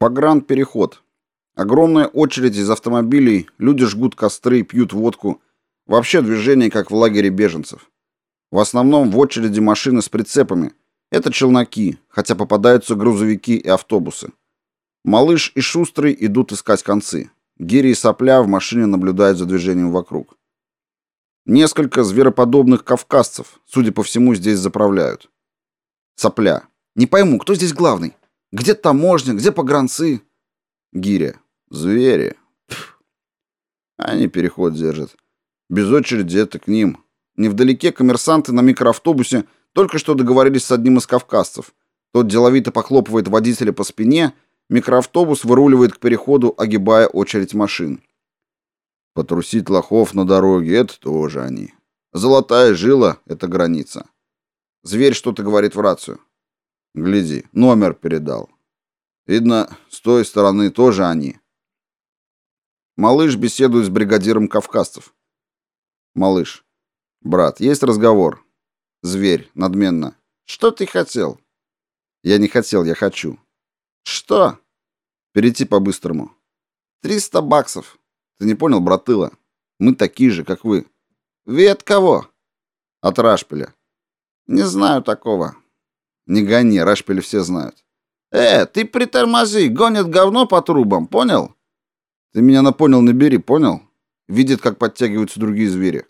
Погран-переход. Огромная очередь из автомобилей, люди жгут костры, пьют водку. Вообще движение, как в лагере беженцев. В основном в очереди машины с прицепами. Это челноки, хотя попадаются грузовики и автобусы. Малыш и Шустрый идут искать концы. Гири и Сопля в машине наблюдают за движением вокруг. Несколько звероподобных кавказцев, судя по всему, здесь заправляют. Сопля. Не пойму, кто здесь главный? Где таможня, где погранцы? Гиря. Звери. Пф. Они переход держат. Без очереди это к ним. Невдалеке коммерсанты на микроавтобусе только что договорились с одним из кавказцев. Тот деловито похлопывает водителя по спине, микроавтобус выруливает к переходу, огибая очередь машин. Потрусить лохов на дороге — это тоже они. Золотая жила — это граница. Зверь что-то говорит в рацию. Гляди, номер передал. Видно, с той стороны тоже они. Малыш беседует с бригадиром кавказцев. Малыш. «Брат, есть разговор?» Зверь, надменно. «Что ты хотел?» «Я не хотел, я хочу». «Что?» «Перейти по-быстрому». «Триста баксов». «Ты не понял, братыла? Мы такие же, как вы». «Вы от кого?» «От Рашпиля». «Не знаю такого». «Не гони, Рашпиля все знают». «Э, ты притормози, гонят говно по трубам, понял?» «Ты меня на понял набери, понял?» Видит, как подтягиваются другие звери.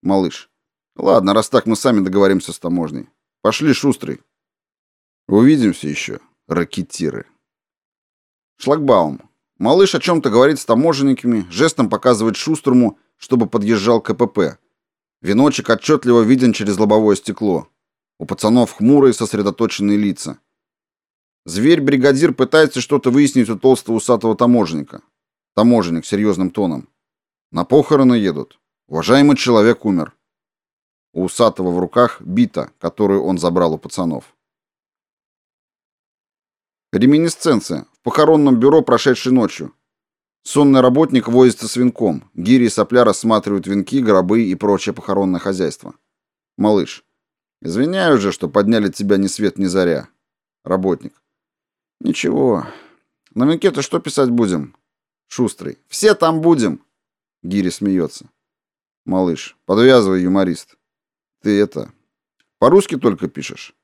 Малыш. Ладно, раз так, мы сами договоримся с таможней. Пошли, шустрый. Увидимся еще, ракетиры. Шлагбаум. Малыш о чем-то говорит с таможенниками, жестом показывает шустрому, чтобы подъезжал КПП. Веночек отчетливо виден через лобовое стекло. У пацанов хмурые, сосредоточенные лица. Зверь-бригадир пытается что-то выяснить у толстого усатого таможенника. Таможенник серьезным тоном. На похороны едут. Уважаемый человек умер. У усатого в руках бита, которую он забрал у пацанов. Реминисценция. В похоронном бюро, прошедшей ночью. Сонный работник возится с венком. Гири и сопля рассматривают венки, гробы и прочее похоронное хозяйство. Малыш. Извиняю же, что подняли тебя ни свет ни заря. Работник. Ничего. На венке-то что писать будем? Шустрый. Все там будем. Гири смеется. Малыш, подвязывай, юморист. Ты это, по-русски только пишешь?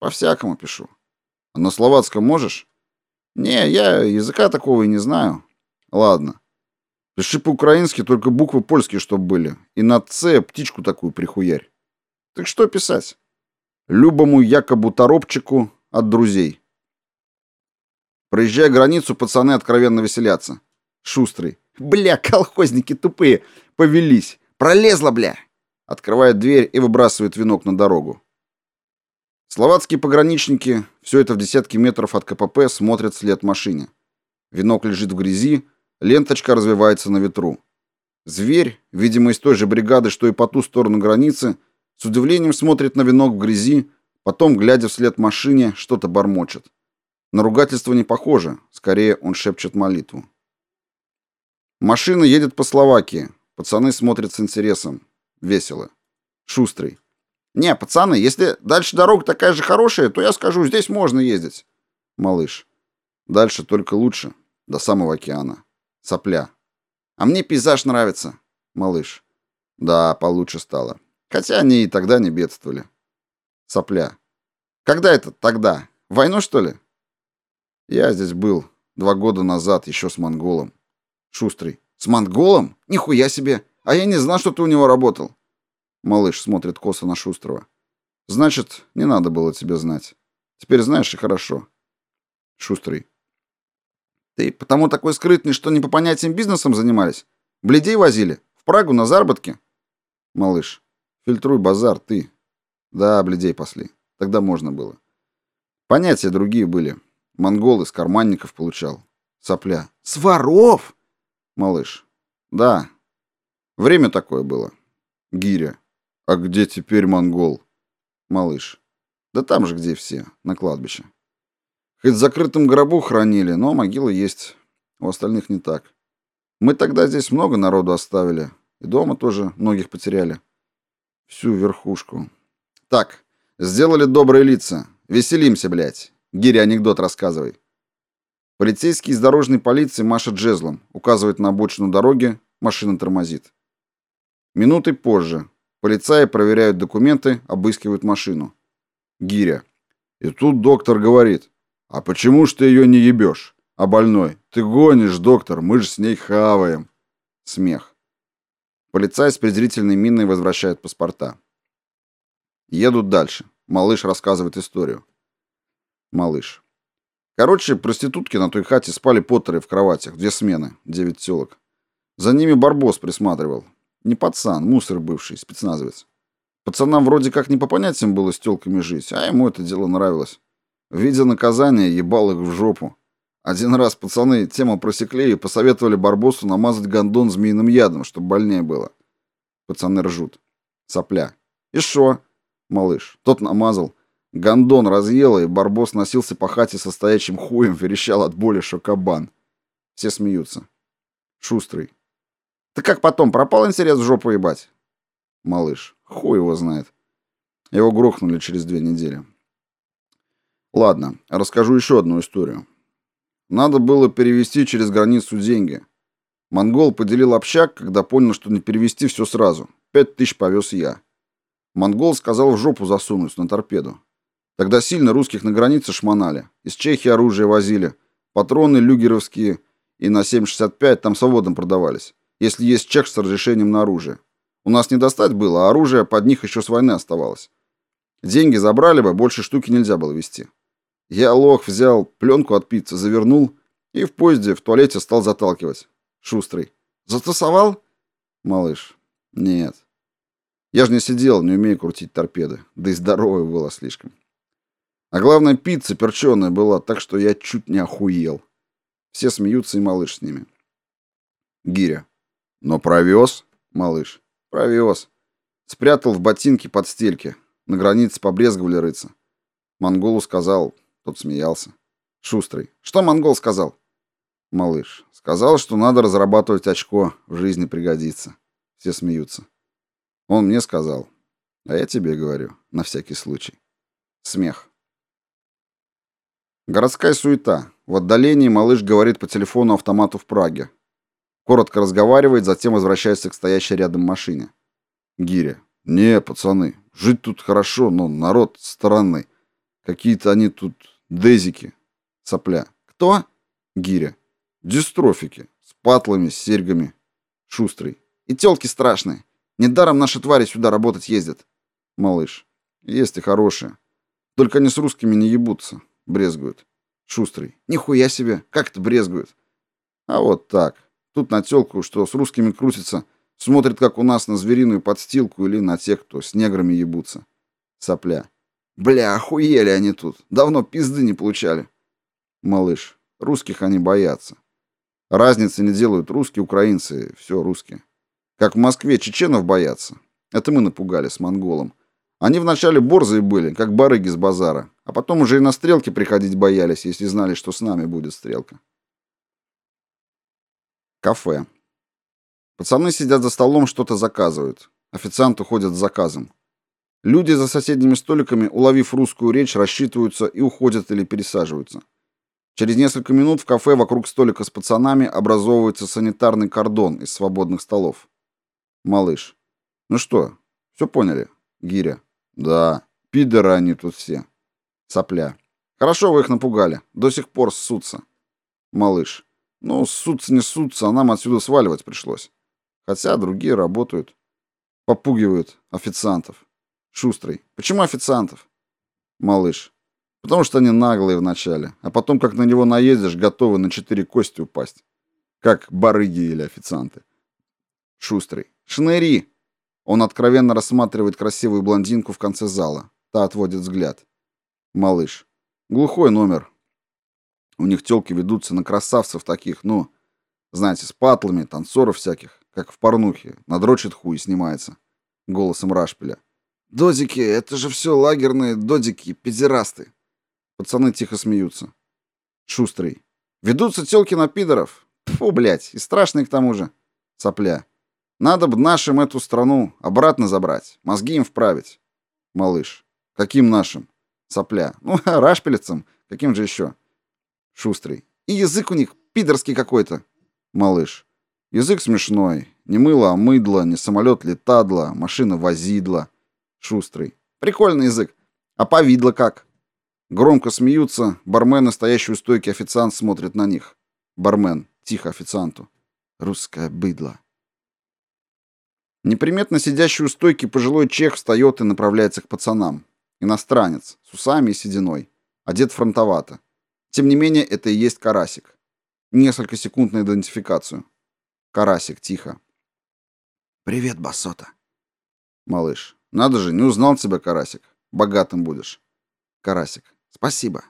По-всякому пишу. А на словацком можешь? Не, я языка такого и не знаю. Ладно. Пиши по-украински, только буквы польские, чтоб были. И на «ц» птичку такую прихуярь. Так что писать? Любому якобы торопчику от друзей. Проезжая границу, пацаны откровенно веселятся. Шустрый. Бля, колхозники тупые, повелись. Пролезла, бля!» Открывает дверь и выбрасывает венок на дорогу. Словацкие пограничники, все это в десятки метров от КПП, смотрят вслед машине. Венок лежит в грязи, ленточка развивается на ветру. Зверь, видимо, из той же бригады, что и по ту сторону границы, с удивлением смотрит на венок в грязи, потом, глядя вслед машине, что-то бормочет. На ругательство не похоже, скорее он шепчет молитву. Машина едет по Словакии. Пацаны смотрят с интересом. Весело. Шустрый. «Не, пацаны, если дальше дорога такая же хорошая, то я скажу, здесь можно ездить». Малыш. «Дальше только лучше. До самого океана. Сопля. А мне пейзаж нравится». Малыш. «Да, получше стало. Хотя они и тогда не бедствовали». Сопля. «Когда это тогда? Войну, что ли?» «Я здесь был два года назад, еще с монголом». Шустрый. С монголом? Нихуя себе! А я не знал, что ты у него работал. Малыш смотрит косо на Шустрого. Значит, не надо было тебе знать. Теперь знаешь и хорошо. Шустрый. Ты потому такой скрытный, что не по понятиям бизнесом занимались? Бледей возили? В Прагу на заработки? Малыш. Фильтруй базар, ты. Да, бледей пасли. Тогда можно было. Понятия другие были. Монгол из карманников получал. Сопля. С воров! Малыш. Да. Время такое было. Гиря. А где теперь монгол? Малыш. Да там же, где все, на кладбище. Хоть в закрытом гробу хранили, но могила есть. У остальных не так. Мы тогда здесь много народу оставили. И дома тоже многих потеряли. Всю верхушку. Так, сделали добрые лица. Веселимся, блядь. Гири, анекдот рассказывай. Полицейский из дорожной полиции машет жезлом, указывает на обочину дороги, машина тормозит. Минуты позже. Полицаи проверяют документы, обыскивают машину. Гиря. И тут доктор говорит, а почему ж ты ее не ебешь? А больной, ты гонишь, доктор, мы же с ней хаваем. Смех. Полицай с презрительной миной возвращает паспорта. Едут дальше. Малыш рассказывает историю. Малыш. Короче, проститутки на той хате спали поттеры в кроватях, две смены, девять телок. За ними барбос присматривал. Не пацан, мусор бывший, спецназовец. Пацанам вроде как не по понятиям было с тёлками жить, а ему это дело нравилось. В виде наказания ебал их в жопу. Один раз пацаны тему просекли и посоветовали Барбосу намазать гондон змеиным ядом, чтобы больнее было. Пацаны ржут. Сопля. И шо? Малыш. Тот намазал. Гондон разъела, и Барбос носился по хате со стоячим хуем, верещал от боли, что кабан. Все смеются. Шустрый. Ты как потом, пропал интерес в жопу ебать? Малыш. Хуй его знает. Его грохнули через две недели. Ладно, расскажу еще одну историю. Надо было перевести через границу деньги. Монгол поделил общак, когда понял, что не перевести все сразу. Пять тысяч повез я. Монгол сказал в жопу засунуть на торпеду. Тогда сильно русских на границе шмонали. Из Чехии оружие возили. Патроны люгеровские и на 7,65 там свободно продавались. Если есть чек с разрешением на оружие. У нас не достать было, а оружие под них еще с войны оставалось. Деньги забрали бы, больше штуки нельзя было вести. Я лох взял, пленку от пиццы завернул и в поезде в туалете стал заталкивать. Шустрый. Затасовал? Малыш. Нет. Я же не сидел, не умею крутить торпеды. Да и здоровая была слишком. А главное, пицца перченая была, так что я чуть не охуел. Все смеются, и малыш с ними. Гиря. Но провез? Малыш. Провез. Спрятал в ботинке под стельки. На границе побрезговали рыться. Монголу сказал, тот смеялся. Шустрый. Что монгол сказал? Малыш. Сказал, что надо разрабатывать очко, в жизни пригодится. Все смеются. Он мне сказал. А я тебе говорю, на всякий случай. Смех. Городская суета. В отдалении малыш говорит по телефону автомату в Праге. Коротко разговаривает, затем возвращается к стоящей рядом машине. Гиря. Не, пацаны, жить тут хорошо, но народ странный. Какие-то они тут дезики. Сопля. Кто? Гиря. Дистрофики. С патлами, с серьгами. Шустрый. И тёлки страшные. Недаром наши твари сюда работать ездят. Малыш. Есть и хорошие. Только они с русскими не ебутся. Брезгуют. Шустрый. Нихуя себе. Как это брезгуют? А вот так. Тут на тёлку, что с русскими крутится, смотрит, как у нас на звериную подстилку или на тех, кто с неграми ебутся. Сопля. Бля, охуели они тут. Давно пизды не получали. Малыш, русских они боятся. Разницы не делают русские, украинцы, все русские. Как в Москве чеченов боятся. Это мы напугали с монголом. Они вначале борзые были, как барыги с базара, а потом уже и на стрелки приходить боялись, если знали, что с нами будет стрелка. Кафе. Пацаны сидят за столом, что-то заказывают. Официант уходит с заказом. Люди за соседними столиками, уловив русскую речь, рассчитываются и уходят или пересаживаются. Через несколько минут в кафе вокруг столика с пацанами образовывается санитарный кордон из свободных столов. Малыш. Ну что, все поняли? Гиря. Да, пидоры они тут все. Сопля. Хорошо вы их напугали. До сих пор ссутся. Малыш. Ну, ссутся не ссутся, а нам отсюда сваливать пришлось. Хотя другие работают. Попугивают официантов. Шустрый. Почему официантов? Малыш. Потому что они наглые вначале, а потом, как на него наедешь, готовы на четыре кости упасть. Как барыги или официанты. Шустрый. Шныри. Он откровенно рассматривает красивую блондинку в конце зала. Та отводит взгляд. Малыш. Глухой номер. У них тёлки ведутся на красавцев таких, ну, знаете, с патлами, танцоров всяких, как в порнухе. Надрочит хуй и снимается. Голосом Рашпиля. Додики, это же все лагерные додики, педерасты. Пацаны тихо смеются. Шустрый. Ведутся тёлки на пидоров. Фу, блядь, и страшные к тому же. Сопля. Надо бы нашим эту страну обратно забрать, мозги им вправить. Малыш. Каким нашим? Сопля. Ну, рашпилецам. Каким же еще? Шустрый. И язык у них пидорский какой-то. Малыш. Язык смешной. Не мыло, а мыдло, не самолет летадло, машина возидла. Шустрый. Прикольный язык. А повидло как? Громко смеются, бармен, настоящий у стойки официант, смотрит на них. Бармен. Тихо официанту. Русское быдло. Неприметно сидящий у стойки пожилой чех встает и направляется к пацанам. Иностранец, с усами и сединой, одет фронтовато. Тем не менее, это и есть Карасик. Несколько секунд на идентификацию. Карасик, тихо. «Привет, Басота». Малыш. Надо же, не узнал тебя, Карасик. Богатым будешь. Карасик. Спасибо.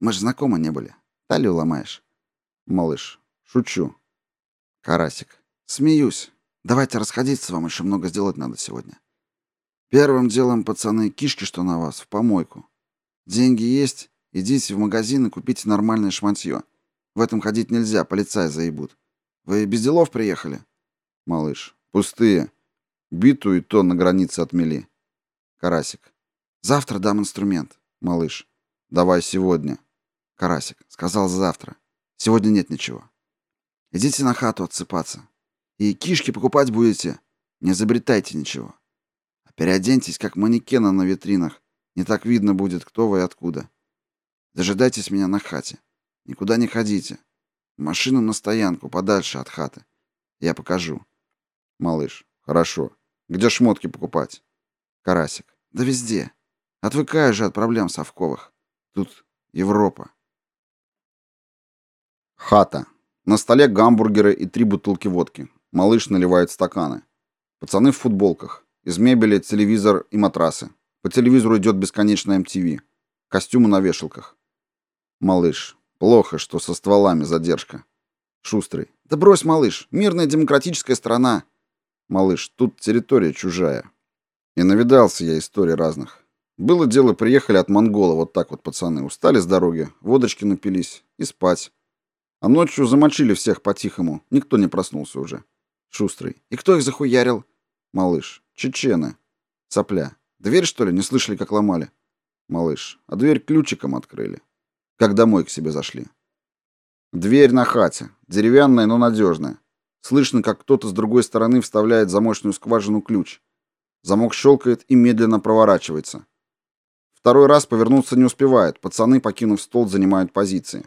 Мы же знакомы не были. Талию ломаешь. Малыш. Шучу. Карасик. Смеюсь. Давайте расходиться, вам еще много сделать надо сегодня. Первым делом, пацаны, кишки, что на вас, в помойку. Деньги есть, идите в магазин и купите нормальное шматье. В этом ходить нельзя, полицай заебут. Вы без делов приехали? Малыш. Пустые. Биту и то на границе отмели. Карасик. Завтра дам инструмент. Малыш. Давай сегодня. Карасик. Сказал завтра. Сегодня нет ничего. Идите на хату отсыпаться. И кишки покупать будете, не изобретайте ничего. А переоденьтесь, как манекена на витринах. Не так видно будет, кто вы и откуда. Дожидайтесь меня на хате. Никуда не ходите. Машину на стоянку, подальше от хаты. Я покажу. Малыш, хорошо. Где шмотки покупать? Карасик. Да везде. Отвыкаю же от проблем совковых. Тут Европа. Хата. На столе гамбургеры и три бутылки водки. Малыш наливает стаканы. Пацаны в футболках. Из мебели телевизор и матрасы. По телевизору идет бесконечная MTV. Костюмы на вешалках. Малыш. Плохо, что со стволами задержка. Шустрый. Да брось, малыш. Мирная демократическая страна. Малыш. Тут территория чужая. И навидался я историй разных. Было дело, приехали от Монгола вот так вот пацаны. Устали с дороги, водочки напились и спать. А ночью замочили всех по-тихому. Никто не проснулся уже. Шустрый. И кто их захуярил? Малыш. Чечены. Цапля. Дверь, что ли, не слышали, как ломали? Малыш. А дверь ключиком открыли. Как домой к себе зашли. Дверь на хате. Деревянная, но надежная. Слышно, как кто-то с другой стороны вставляет замочную скважину ключ. Замок щелкает и медленно проворачивается. Второй раз повернуться не успевает. Пацаны, покинув стол, занимают позиции.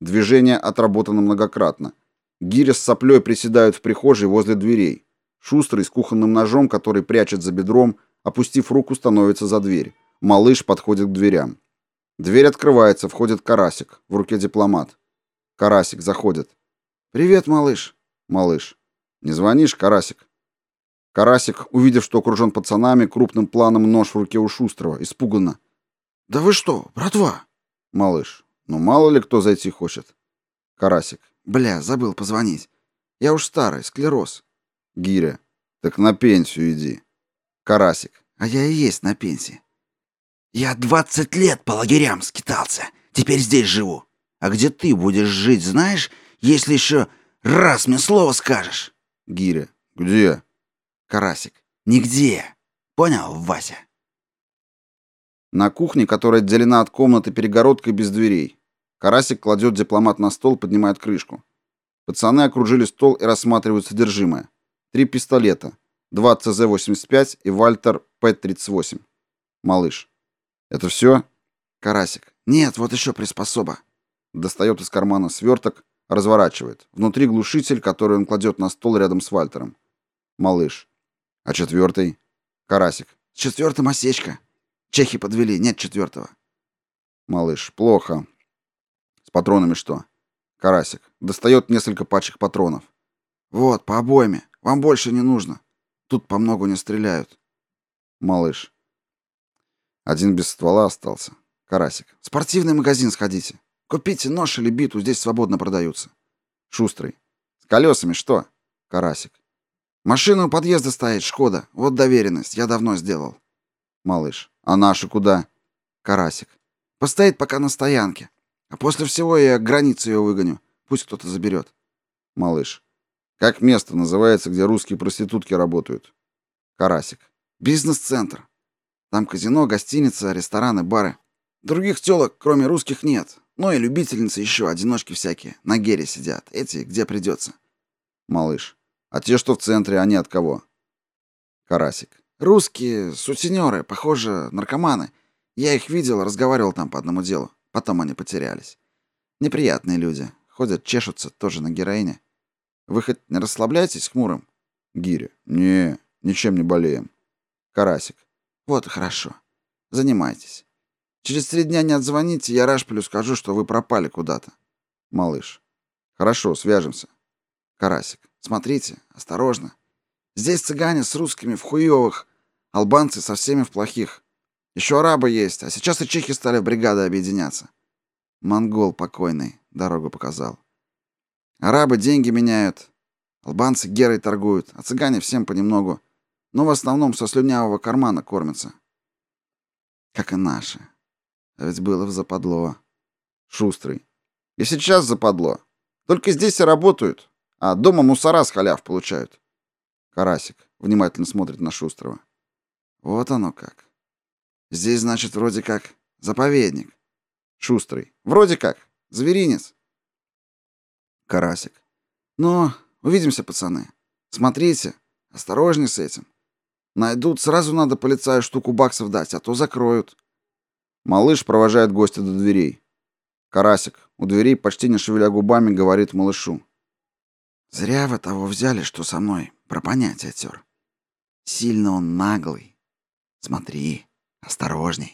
Движение отработано многократно. Гиря с соплей приседают в прихожей возле дверей. Шустрый с кухонным ножом, который прячет за бедром, опустив руку, становится за дверь. Малыш подходит к дверям. Дверь открывается, входит Карасик, в руке дипломат. Карасик заходит. «Привет, малыш». Малыш. «Не звонишь, Карасик?» Карасик, увидев, что окружен пацанами, крупным планом нож в руке у Шустрого, испуганно. «Да вы что, братва?» Малыш. «Ну, мало ли кто зайти хочет». Карасик. Бля, забыл позвонить. Я уж старый, склероз. Гиря. Так на пенсию иди. Карасик. А я и есть на пенсии. Я двадцать лет по лагерям скитался. Теперь здесь живу. А где ты будешь жить, знаешь, если еще раз мне слово скажешь? Гиря. Где? Карасик. Нигде. Понял, Вася? На кухне, которая отделена от комнаты перегородкой без дверей, Карасик кладет дипломат на стол, поднимает крышку. Пацаны окружили стол и рассматривают содержимое. Три пистолета. Два ЦЗ-85 и Вальтер П-38. Малыш. Это все? Карасик. Нет, вот еще приспособа. Достает из кармана сверток, разворачивает. Внутри глушитель, который он кладет на стол рядом с Вальтером. Малыш. А четвертый? Карасик. С четвертым осечка. Чехи подвели, нет четвертого. Малыш. Плохо патронами что? Карасик. Достает несколько пачек патронов. Вот, по обойме. Вам больше не нужно. Тут по многу не стреляют. Малыш. Один без ствола остался. Карасик. Спортивный магазин сходите. Купите нож или биту, здесь свободно продаются. Шустрый. С колесами что? Карасик. Машина у подъезда стоит, Шкода. Вот доверенность, я давно сделал. Малыш. А наши куда? Карасик. Постоит пока на стоянке. А после всего я границы ее выгоню. Пусть кто-то заберет. Малыш. Как место называется, где русские проститутки работают? Карасик. Бизнес-центр. Там казино, гостиница, рестораны, бары. Других тёлок, кроме русских, нет. Ну и любительницы еще, одиночки всякие. На гере сидят. Эти, где придется. Малыш. А те, что в центре, они от кого? Карасик. Русские, сутенеры, похоже, наркоманы. Я их видел, разговаривал там по одному делу. Потом они потерялись. Неприятные люди. Ходят, чешутся, тоже на героине. Вы хоть не расслабляетесь хмурым? Гиря. Не, ничем не болеем. Карасик. Вот и хорошо. Занимайтесь. Через три дня не отзвоните, я Рашпилю скажу, что вы пропали куда-то. Малыш. Хорошо, свяжемся. Карасик. Смотрите, осторожно. Здесь цыгане с русскими в хуёвых, албанцы со всеми в плохих. Еще арабы есть, а сейчас и чехи стали бригады объединяться. Монгол покойный дорогу показал. Арабы деньги меняют, албанцы герой торгуют, а цыгане всем понемногу, но в основном со слюнявого кармана кормятся. Как и наши. А ведь было в западло. Шустрый. И сейчас западло. Только здесь и работают. А дома мусора с халяв получают. Карасик внимательно смотрит на Шустрого. Вот оно как. Здесь, значит, вроде как заповедник. Шустрый. Вроде как. Зверинец. Карасик. Ну, увидимся, пацаны. Смотрите, осторожней с этим. Найдут, сразу надо полицаю штуку баксов дать, а то закроют. Малыш провожает гостя до дверей. Карасик у дверей, почти не шевеля губами, говорит малышу. Зря вы того взяли, что со мной про понятие тер. Сильно он наглый. Смотри, осторожней.